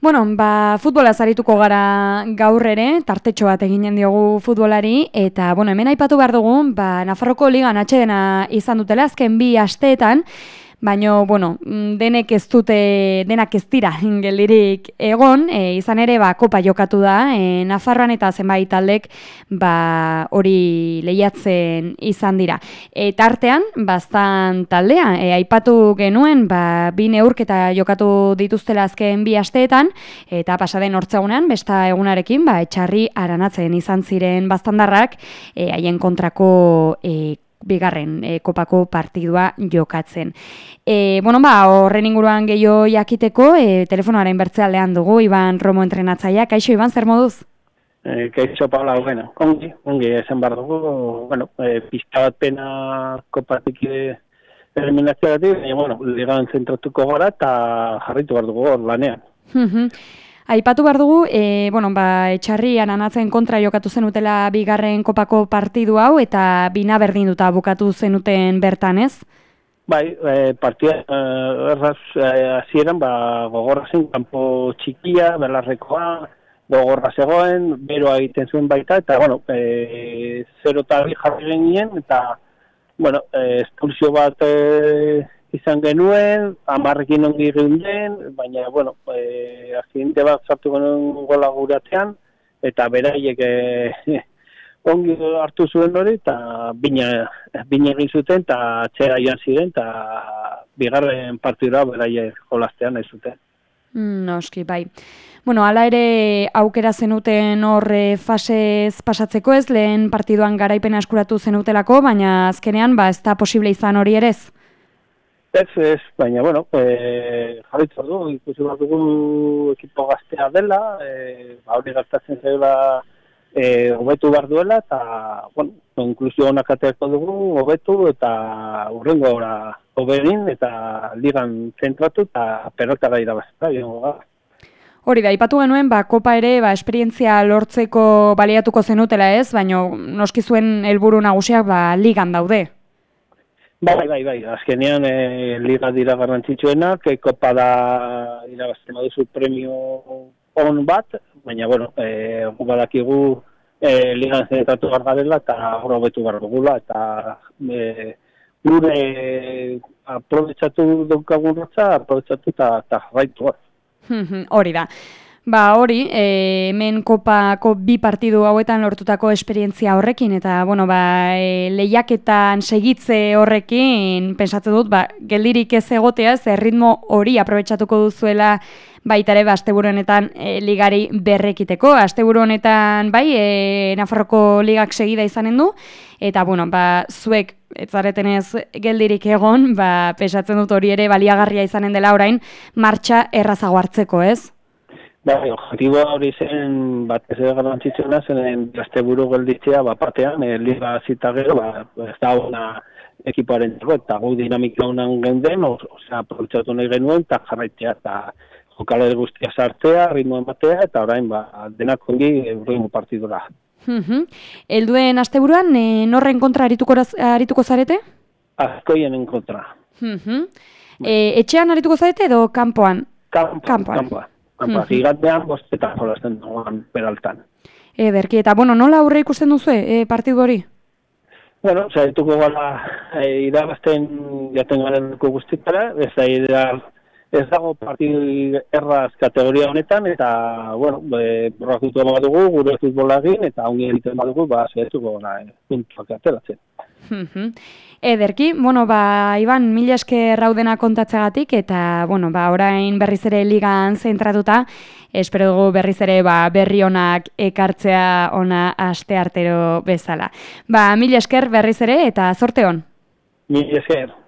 Bueno, ba, futbola zarituko gara gaur ere, tartetxo bat eginen diogu futbolari, eta, bueno, hemen aipatu behar dugu, ba, Nafarroko ligan atxedena izan dutela, azken bi asteetan, Baina, bueno, mm, denek ez dute, denak ez dira ingelirik egon, e, izan ere, ba, kopa jokatu da, e, Nafarroan eta zenbait taldek, ba, hori lehiatzen izan dira. Eta artean, bastan taldea, e, aipatu genuen, ba, bi neurketa jokatu dituztela azken bi asteetan, eta pasaden hortzegunean, besta egunarekin, ba, etxarri aranatzen izan ziren bastandarrak, e, haien kontrako e, bigarren e, kopako partidua jokatzen. E, bueno, ba, horren inguruan gehiago jakiteko, e, telefonoaren bertzealdean dugu, Iban Romo entrenatzaia. Kaixo, Iban, zer moduz? E, kaixo, Paula, bueno, ongi, ongi, esan bar dugu, bueno, e, pizka bat pena kopatik eliminazioa gati, bueno, ligan zentratuko gara eta jarritu bar dugu lanean. Aipatu behar dugu, e, bueno, ba, etxarrian anatzen kontra jokatu zenutela bigarren kopako partidu hau, eta bina berdin duta bukatu zenuten bertan, ez? Bai, e, partia e, erraz e, ba, gogorra zen, kanpo txikia, belarrekoa, gogorra zegoen, beroa egiten zuen baita, eta, bueno, e, zero eta jarri genien, eta, bueno, e, bat... E, izan genuen, amarrekin ongi den, baina, bueno, e, azinte bat zartu genuen gola guratzean, eta beraiek e, ongi hartu zuen hori, eta bina, bina egin zuten, eta txera ian ziren, eta bigarren partidura beraiek jolaztean nahi zuten. Mm, noski, bai. Bueno, ala ere aukera zenuten horre fasez pasatzeko ez, lehen partiduan garaipena eskuratu zenutelako, baina azkenean, ba, ez da posible izan hori ere ez? Ez, ez, baina, bueno, e, jarritzu du, ikusi bat dugu ekipo gaztea dela, e, ba, hori gartatzen zela e, hobetu behar duela, eta, bueno, inklusio honak ateako dugu, hobetu, eta urrengo ora hobegin, eta ligan zentratu, eta perrota gai da bazta, Hori da, ipatu genuen, ba, kopa ere, ba, esperientzia lortzeko baliatuko zenutela ez, baina noski zuen helburu nagusiak, ba, ligan daude. Bai, bai, bai, azkenean e, liga dira garrantzitsuena, que kopa da irabazten baduzu premio on bat, baina, bueno, e, gugadakigu e, ligan zenetatu gargarela eta hori betu garrugula, eta e, gure aprobetsatu daukagun rotza, aprobetsatu eta jarraitu Hori da. Ba hori, e, hemen kopako bi partidu hauetan lortutako esperientzia horrekin, eta bueno, ba, e, lehiaketan segitze horrekin, pensatzen dut, ba, geldirik ez egotea, ze ritmo hori aprobetsatuko duzuela baita ere, ba, honetan e, ligari berrekiteko. Asteburu honetan, bai, e, Nafarroko ligak segida izanen du, eta bueno, ba, zuek, ez geldirik egon, ba, pensatzen dut hori ere baliagarria izanen dela orain, martxa errazago hartzeko, ez? Bai, objetiboa hori zen bat ez da garrantzitsuena zen gazte buru gelditzea bat batean, e, liga zita gero, ba, ez da ona ekipoaren dugu, eta gu dinamika honan genden, osea, produtxatu nahi genuen, eta jarraitzea, eta jokale guztia sartzea, ritmo ematea, eta orain, ba, denak ongi eurrengo partidura. Elduen asteburuan, e, norren kontra arituko, arituko zarete? Azkoien kontra. e, etxean arituko zarete edo kanpoan? Kampoan. Kampoan. Kampoan. Kampa, gigatean, bostetan jolazten duan peraltan. E, berki, eta, bueno, nola aurre ikusten duzu, e, partidu hori? Bueno, zaituko gara, e, irabazten jaten garen duko guztietara, ez da, ez dago partidu erraz kategoria honetan, eta, bueno, e, borrak dutu dugu, gure futbolagin, eta ongi egiten badugu, ba, zaituko gara, e, puntuak atelatzen. Ederki, bueno, ba, Iban, mila esker raudena kontatzeagatik, eta, bueno, ba, orain berriz ere ligan zentratuta, espero dugu berriz ere ba, berri honak ekartzea ona aste artero bezala. Ba, mila esker berriz ere, eta zorte hon? Mila esker.